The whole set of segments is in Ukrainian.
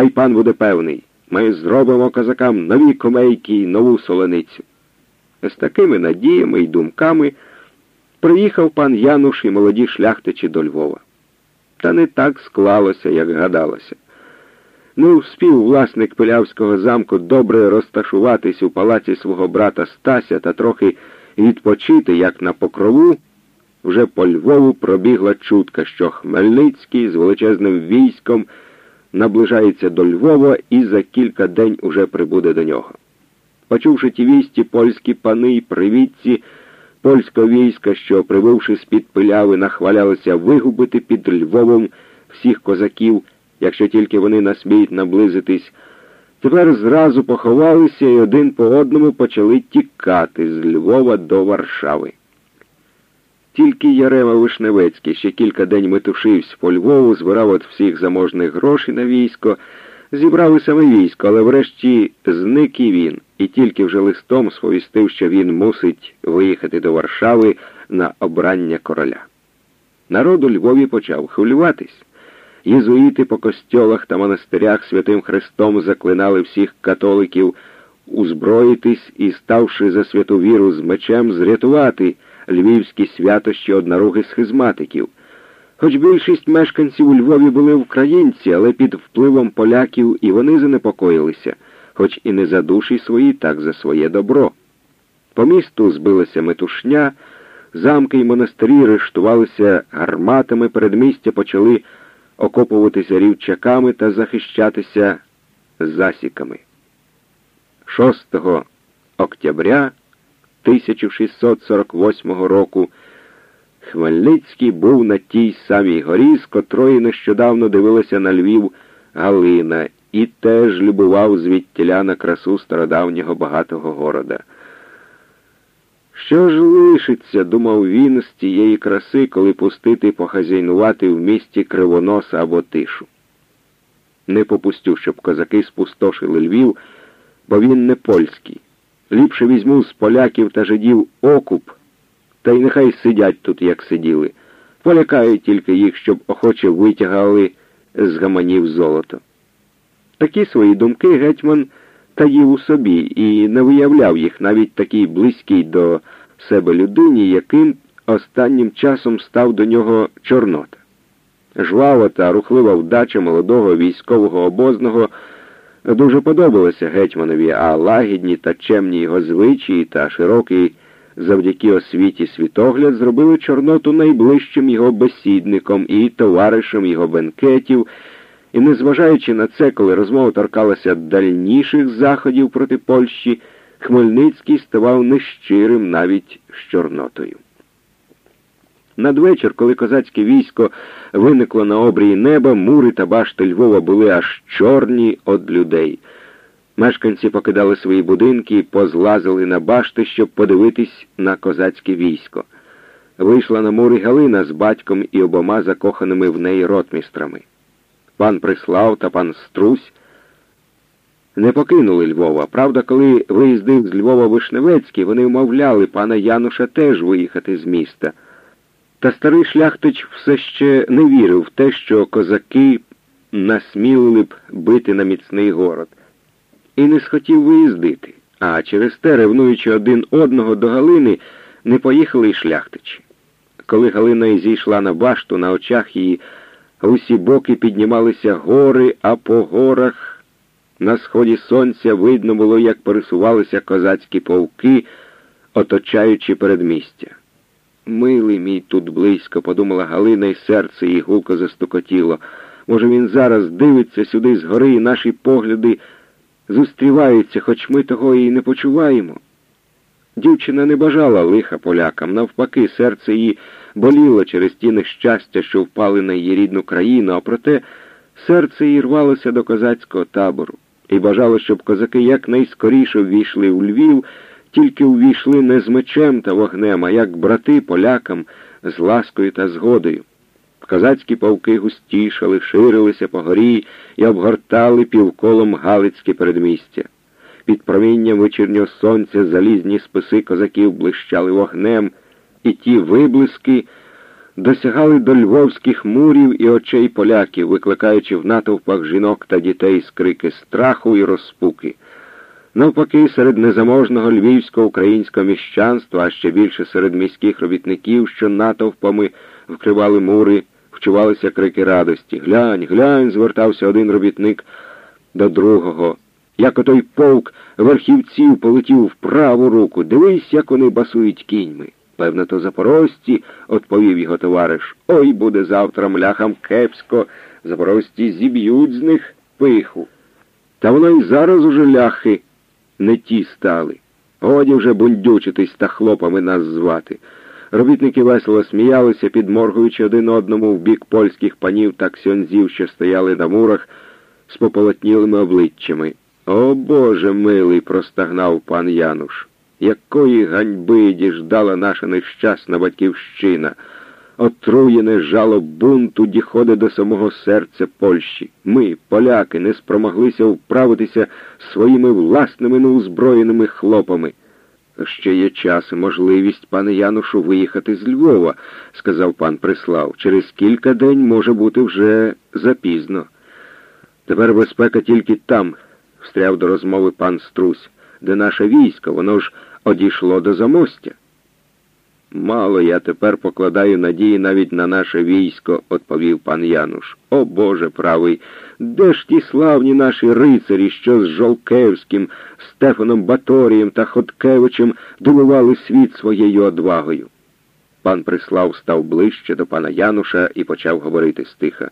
Хай пан буде певний. Ми зробимо козакам нові комейки і нову солоницю. З такими надіями і думками приїхав пан Януш і молоді шляхтичі до Львова. Та не так склалося, як гадалося. Не успів власник Пилявського замку добре розташуватись у палаці свого брата Стася та трохи відпочити, як на покрову, вже по Львову пробігла чутка, що Хмельницький з величезним військом наближається до Львова і за кілька день уже прибуде до нього. Почувши ті вісті, польські пани й привітці польського війська, що, прибувши з-під пиляви, нахвалялися вигубити під Львовом всіх козаків, якщо тільки вони насміють наблизитись, тепер зразу поховалися і один по одному почали тікати з Львова до Варшави. Тільки Ярема Вишневецький ще кілька день метушився по Львову, збирав от всіх заможних грошей на військо, зібрав і саме військо, але врешті зник і він, і тільки вже листом сповістив, що він мусить виїхати до Варшави на обрання короля. Народ у Львові почав хвилюватись. Єзуїти по костьолах та монастирях святим Христом заклинали всіх католиків узброїтись і, ставши за святу віру з мечем, зрятувати львівські святощі одноруги схизматиків. Хоч більшість мешканців у Львові були українці, але під впливом поляків і вони занепокоїлися, хоч і не за душі свої, так за своє добро. По місту збилася метушня, замки й монастирі рештувалися гарматами, передмістя почали окопуватися рівчаками та захищатися засіками. 6 октября 1648 року Хмельницький був на тій самій горі, з котрої нещодавно дивилася на Львів Галина, і теж любував звідтіля на красу стародавнього багатого города. Що ж лишиться, думав він, з тієї краси, коли пустити похазяйнувати в місті кривоноса або тишу. Не попустю, щоб козаки спустошили Львів, бо він не польський. Ліпше візьму з поляків та жидів окуп, та й нехай сидять тут, як сиділи. Полякаю тільки їх, щоб охоче витягали з гаманів золото. Такі свої думки гетьман таїв у собі і не виявляв їх навіть такій близькій до себе людині, яким останнім часом став до нього Чорнота. Жвава та рухлива вдача молодого військового обозного дуже подобалася гетьманові, а лагідні та чемні його звичаї та широкий завдяки освіті світогляд зробили Чорноту найближчим його бесідником і товаришем його бенкетів. І, незважаючи на це, коли розмова торкалася дальніших заходів проти Польщі, Хмельницький ставав нещирим навіть з Чорнотою. Надвечір, коли козацьке військо виникло на обрії неба, мури та башти Львова були аж чорні од людей. Мешканці покидали свої будинки і позлазили на башти, щоб подивитись на козацьке військо. Вийшла на мури Галина з батьком і обома закоханими в неї ротмістрами. Пан Прислав та пан Струсь не покинули Львова. Правда, коли виїздив з Львова Вишневецький, вони вмовляли пана Януша теж виїхати з міста. Та старий шляхтич все ще не вірив в те, що козаки насмілили б бити на міцний город, і не схотів виїздити, а через те, ревнуючи один одного до Галини, не поїхали й шляхтичі. Коли Галина зійшла на башту, на очах її усі боки піднімалися гори, а по горах на сході сонця видно було, як пересувалися козацькі полки, оточаючи передмістя. Милий мій тут близько, подумала Галина, і серце її гулко застукотіло. Може, він зараз дивиться сюди згори, і наші погляди зустріваються, хоч ми того і не почуваємо. Дівчина не бажала лиха полякам, навпаки, серце її боліло через ті нещастя, що впали на її рідну країну, а проте серце її рвалося до козацького табору і бажало, щоб козаки якнайскоріше ввійшли у Львів тільки увійшли не з мечем та вогнем, а як брати полякам з ласкою та згодою. Козацькі павки густішали, ширилися по горі і обгортали півколом Галицьке передмістя. Під промінням вечірнього сонця залізні списи козаків блищали вогнем, і ті виблиски досягали до львовських мурів і очей поляків, викликаючи в натовпах жінок та дітей скрики страху і розпуки. Навпаки, серед незаможного львівського українського міщанства, а ще більше серед міських робітників, що натовпами вкривали мури, вчувалися крики радості. Глянь, глянь, звертався один робітник до другого. Як отой полк верхівців полетів в праву руку. Дивись, як вони басують кіньми. Певно, то запорожці, відповів його товариш. Ой, буде завтра мляхам кепсько. Запорожці зіб'ють з них пиху. Та воно й зараз уже ляхи не ті стали. Годі вже бундючитись та хлопами нас звати. Робітники весело сміялися, підморгуючи один одному в бік польських панів та ксьонзів, що стояли на мурах з пополотнілими обличчями. О Боже милий, простагнав пан Януш. Якої ганьби діждала наша нещасна батьківщина. Отруєне жало бунту діходить до самого серця Польщі. Ми, поляки, не спромоглися вправитися своїми власними неузброєними хлопами. Ще є час і можливість, пане Янушу, виїхати з Львова, сказав пан Прислав. Через кілька день може бути вже запізно. Тепер безпека тільки там, встряв до розмови пан Струсь, де наше військо, воно ж одійшло до замостя. Мало я тепер покладаю надії навіть на наше військо, відповів пан Януш. О Боже правий, де ж ті славні наші рицарі, що з Жолкевським, Стефаном Баторієм та Хоткевичем дивували світ своєю одвагою? Пан Прислав став ближче до пана Януша і почав говорити стиха.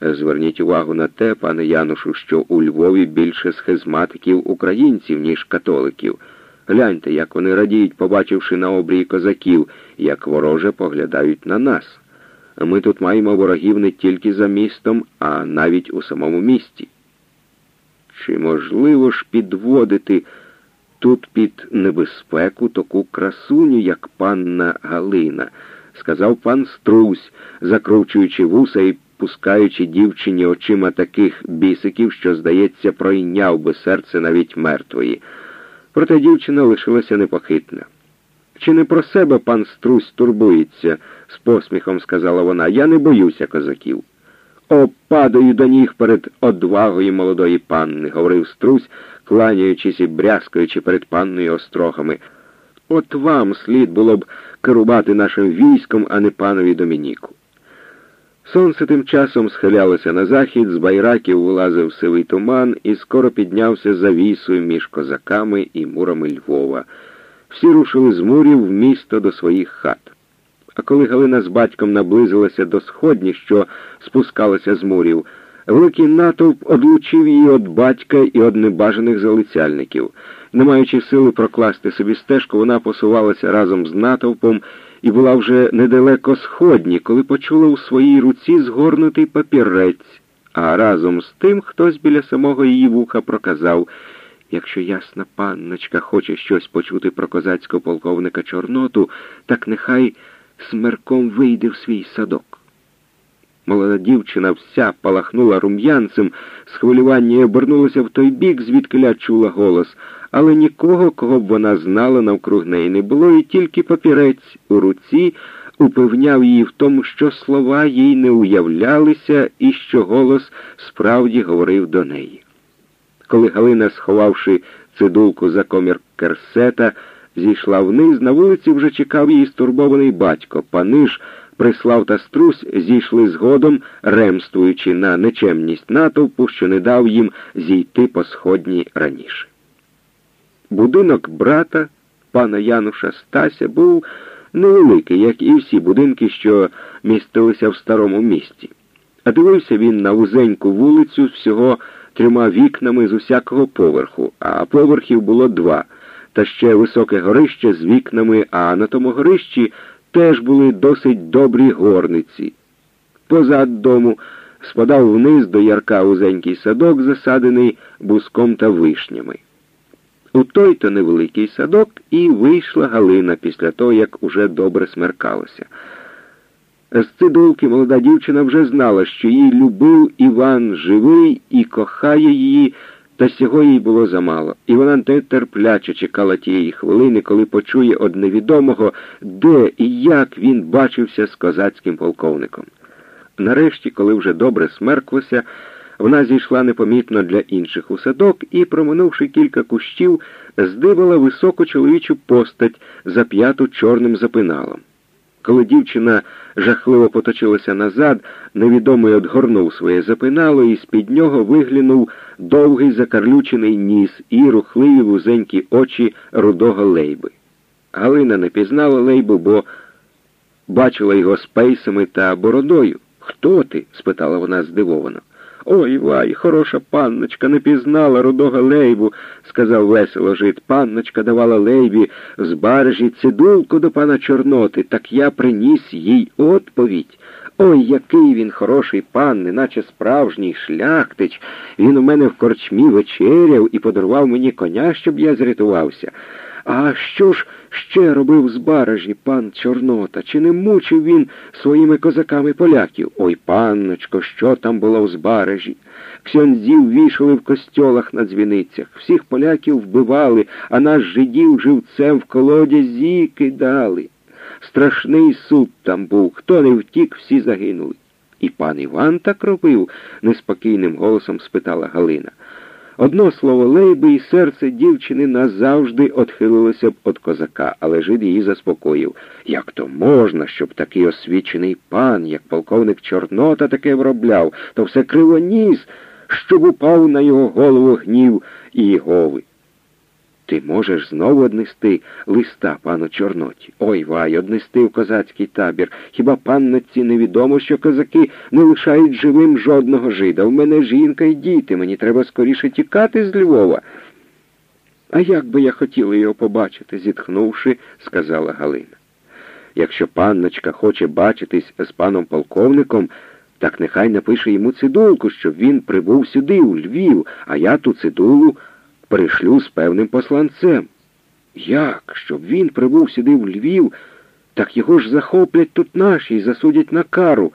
Зверніть увагу на те, пане Янушу, що у Львові більше схизматиків українців, ніж католиків. Гляньте, як вони радіють, побачивши на обрії козаків, як вороже поглядають на нас. Ми тут маємо ворогів не тільки за містом, а навіть у самому місті. Чи можливо ж підводити тут під небезпеку таку красуню, як панна Галина? сказав пан Струсь, закручуючи вуса і пускаючи дівчині очима таких бісиків, що, здається, пройняв би серце навіть мертвої. Проте дівчина лишилася непохитна. Чи не про себе пан Струсь турбується? з посміхом сказала вона. Я не боюся козаків. О, падаю до ніг перед одвагою молодої панни, говорив Струсь, кланяючись і брязкаючи перед панною острогами. От вам слід було б керувати нашим військом, а не панові Домініку. Сонце тим часом схилялося на захід, з байраків вилазив сивий туман і скоро піднявся завісою між козаками і мурами Львова. Всі рушили з мурів в місто до своїх хат. А коли Галина з батьком наблизилася до сходні, що спускалася з мурів, великий натовп одлучив її від батька і від небажаних залицяльників. Не маючи сили прокласти собі стежку, вона посувалася разом з натовпом і була вже недалеко сходні, коли почула у своїй руці згорнутий папірець, а разом з тим хтось біля самого її вуха проказав якщо ясна панночка хоче щось почути про козацького полковника Чорноту, так нехай смерком вийде в свій садок. Молода дівчина вся палахнула рум'янцем, з хвилювання обернулася в той бік, звідки чула голос, але нікого, кого б вона знала, навкруг неї не було, і тільки папірець у руці упевняв її в тому, що слова їй не уявлялися і що голос справді говорив до неї. Коли Галина, сховавши цидулку за комір керсета, зійшла вниз, на вулиці вже чекав її стурбований батько. Паниш, Прислав та Струсь зійшли згодом, ремствуючи на нечемність натовпу, що не дав їм зійти по сходні раніше. Будинок брата, пана Януша Стася, був невеликий, як і всі будинки, що містилися в старому місті. А дивився він на вузеньку вулицю всього трьома вікнами з усякого поверху, а поверхів було два, та ще високе горище з вікнами, а на тому горищі теж були досить добрі горниці. Позад дому спадав вниз до ярка узенький садок, засадений буском та вишнями. У той то невеликий садок і вийшла Галина після того, як уже добре смеркалося. З цидулки молода дівчина вже знала, що її любив Іван живий і кохає її Та сього їй було замало, і вона нетерпляче чекала тієї хвилини, коли почує од невідомого, де і як він бачився з козацьким полковником. Нарешті, коли вже добре смерклося, вона зійшла непомітно для інших у садок і, проминувши кілька кущів, здибала високу чоловічу постать, зап'яту чорним запиналом. Коли дівчина жахливо поточилася назад, невідомий одгорнув своє запинало, і з-під нього виглянув довгий закарлючений ніс і рухливі вузенькі очі рудого лейби. Галина не пізнала лейбу, бо бачила його з пейсами та бородою. Хто ти? спитала вона здивовано. Ой вай, хороша панночка не пізнала рудого лейбу, сказав весело жит. Панночка давала лейбі з баржі цидулку до пана Чорноти, так я приніс їй відповідь. Ой, який він хороший пан, неначе справжній шляхтич. Він у мене в корчмі вечеряв і подарував мені коня, щоб я зрятувався. А що ж ще робив з баражі пан Чорнота? Чи не мучив він своїми козаками поляків? Ой, панночко, що там було в збаражі? Ксьонзів вішали в костьолах на дзвіницях, всіх поляків вбивали, а наш жидів живцем в колодязі кидали. Страшний суд там був, хто не втік, всі загинули. І пан Іван так робив, неспокійним голосом спитала Галина. Одно слово лейби і серце дівчини назавжди отхилилося б від козака, але жид її заспокоїв. Як то можна, щоб такий освічений пан, як полковник Чорнота, таке вробляв, то все кривоніс, щоб упав на його голову гнів і Єгови. Ти можеш знову однести листа пану Чорноті. Ой вай, однести в козацький табір. Хіба панноці невідомо, що козаки не лишають живим жодного жида? В мене жінка і діти, мені треба скоріше тікати з Львова. А як би я хотіла його побачити, зітхнувши, сказала Галина. Якщо панночка хоче бачитись з паном полковником, так нехай напише йому цидулку, щоб він прибув сюди, у Львів, а я ту цидулу перешлю з певним посланцем. Як? Щоб він прибув сюди в Львів, так його ж захоплять тут наші і засудять на кару.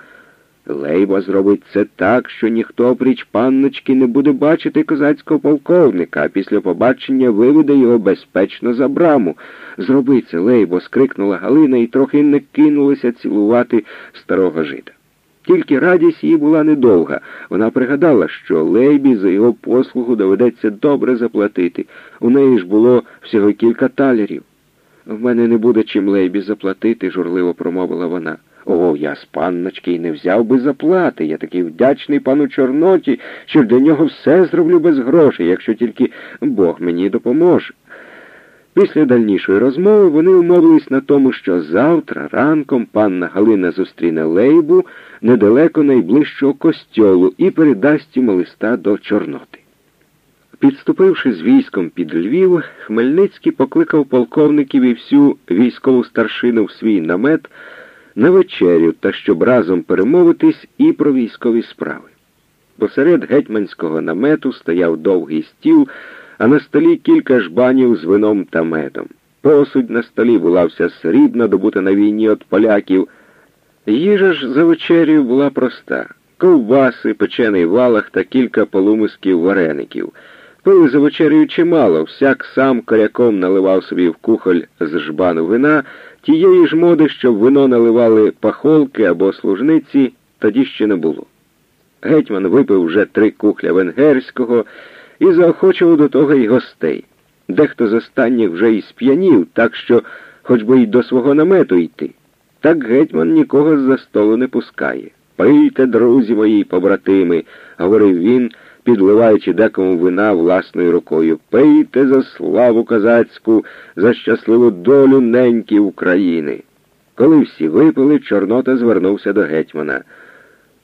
Лейба зробить це так, що ніхто пріч панночки не буде бачити козацького полковника, а після побачення виведе його безпечно за браму. Зроби це, Лейбо, скрикнула Галина і трохи не кинулася цілувати старого жида. Тільки радість її була недовга. Вона пригадала, що Лейбі за його послугу доведеться добре заплатити. У неї ж було всього кілька талерів. В мене не буде чим Лейбі заплатити, журливо промовила вона. О, я з панночки й не взяв би заплати. Я такий вдячний пану Чорноті, що для нього все зроблю без грошей, якщо тільки Бог мені допоможе. Після дальнішої розмови вони умовились на тому, що завтра ранком панна Галина зустріне Лейбу недалеко найближчого костьолу і передасть йому листа до Чорноти. Підступивши з військом під Львів, Хмельницький покликав полковників і всю військову старшину в свій намет на вечерю та щоб разом перемовитись і про військові справи. Посеред гетьманського намету стояв довгий стіл а на столі кілька жбанів з вином та медом. Посудь на столі була вся срібна, добута на війні від поляків. Їжа ж за вечерю була проста ковбаси, печений валах та кілька полумисків вареників. Пили за вечерею чимало, всяк сам коряком наливав собі в кухоль з жбану вина, тієї ж моди, щоб вино наливали пахолки або служниці, тоді ще не було. Гетьман випив вже три кухля венгерського і заохочував до того й гостей. Дехто з останніх вже й сп'янів, так що хоч би й до свого намету йти. Так гетьман нікого з за столу не пускає. Пийте, друзі мої, побратими, говорив він, підливаючи декому вина власною рукою. Пийте за славу козацьку, за щасливу долю неньки України. Коли всі випили, Чорнота звернувся до гетьмана.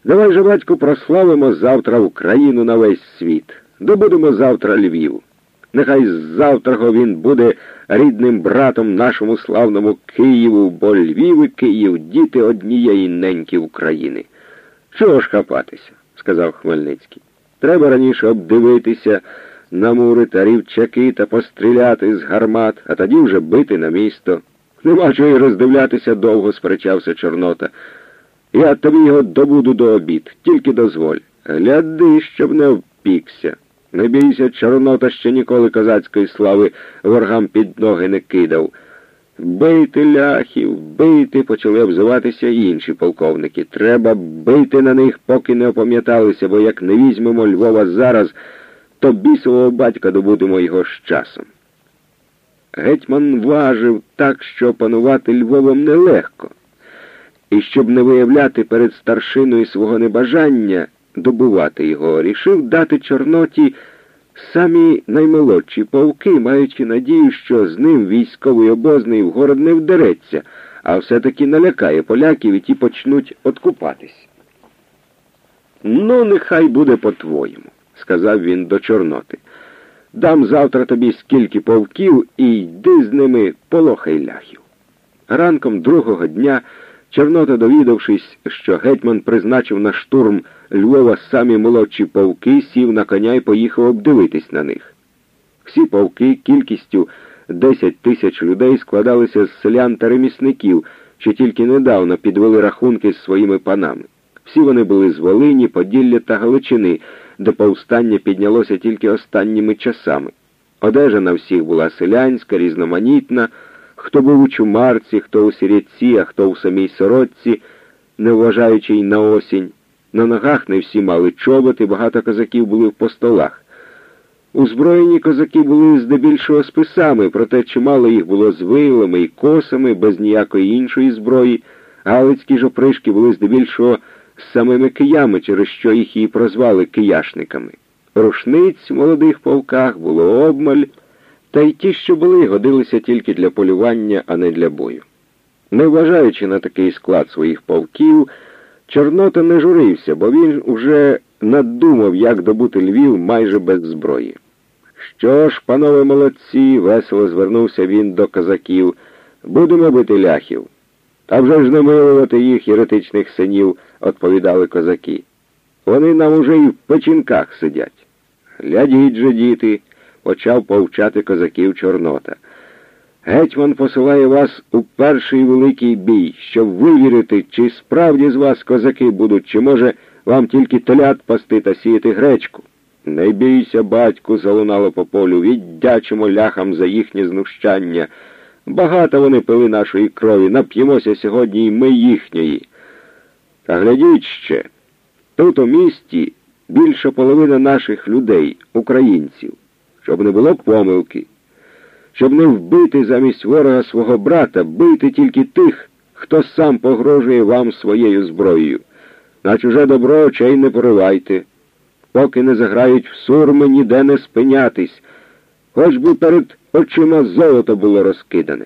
Давай же, батьку, прославимо завтра Україну на весь світ. Добудемо завтра Львів. Нехай з він буде рідним братом нашому славному Києву, бо Львів і Київ діти однієї неньки України. Чого ж хапатися, сказав Хмельницький. Треба раніше обдивитися на мури та рівчаки та постріляти з гармат, а тоді вже бити на місто. Нема чого й роздивлятися довго, сперечався Чорнота. Я тобі його добуду до обід, тільки дозволь. Гляди, щоб не впікся. Не бійся, Чорнота ще ніколи козацької слави ворогам під ноги не кидав. Бийте ляхів, бийте, почали обзиватися інші полковники. Треба бити на них, поки не опам'яталися, бо як не візьмемо Львова зараз, то бісового батька добудемо його з часом. Гетьман важив так, що панувати Львовом нелегко, і щоб не виявляти перед старшиною свого небажання добувати його, рішив дати Чорноті самі наймолодші полки, маючи надію, що з ним військовий обозний в город не вдереться, а все-таки налякає поляків і ті почнуть откупатись. Ну, нехай буде по-твоєму, сказав він до Чорноти. Дам завтра тобі скільки полків і йди з ними полохай ляхів. Ранком другого дня Чорнота, довідавшись, що гетьман призначив на штурм Львова самі молодші полки, сів на коня і поїхав обдивитись на них. Всі полки кількістю 10 тисяч людей складалися з селян та ремісників, що тільки недавно підвели рахунки з своїми панами. Всі вони були з Волині, Поділля та Галичини, де повстання піднялося тільки останніми часами. Одежа на всіх була селянська, різноманітна, хто був у чумарці, хто у сірятці, а хто у самій сорочці, не вважаючи й на осінь. На ногах не всі мали чоботи, багато козаків були в постолах. Узброєні козаки були здебільшого списами, проте чимало їх було з вилами і косами, без ніякої іншої зброї. Галицькі ж опришки були здебільшого з самими киями, через що їх і прозвали кияшниками. Рушниць в молодих полках було обмаль, та й ті, що були, годилися тільки для полювання, а не для бою. Не вважаючи на такий склад своїх полків, Чорнота не журився, бо він уже надумав, як добути Львів майже без зброї. Що ж, панове молодці, весело звернувся він до козаків, будемо бити ляхів. Та вже ж не милувати їх єретичних синів, відповідали козаки. Вони нам уже і в печінках сидять. Глядіть же, діти, почав повчати козаків Чорнота. Гетьман посилає вас у перший великий бій, щоб вивірити, чи справді з вас козаки будуть, чи, може, вам тільки телят пасти та сіяти гречку. Не бійся, батьку, залунало по полю, віддячимо ляхам за їхнє знущання. Багато вони пили нашої крові, нап'ємося сьогодні і ми їхньої. Та глядіть ще, тут у місті більша половина наших людей, українців, щоб не було помилки щоб не вбити замість ворога свого брата, бити тільки тих, хто сам погрожує вам своєю зброєю. На чуже добро очей не поривайте. Поки не заграють в сурми, ніде не спинятись, хоч би перед очима золото було розкидане.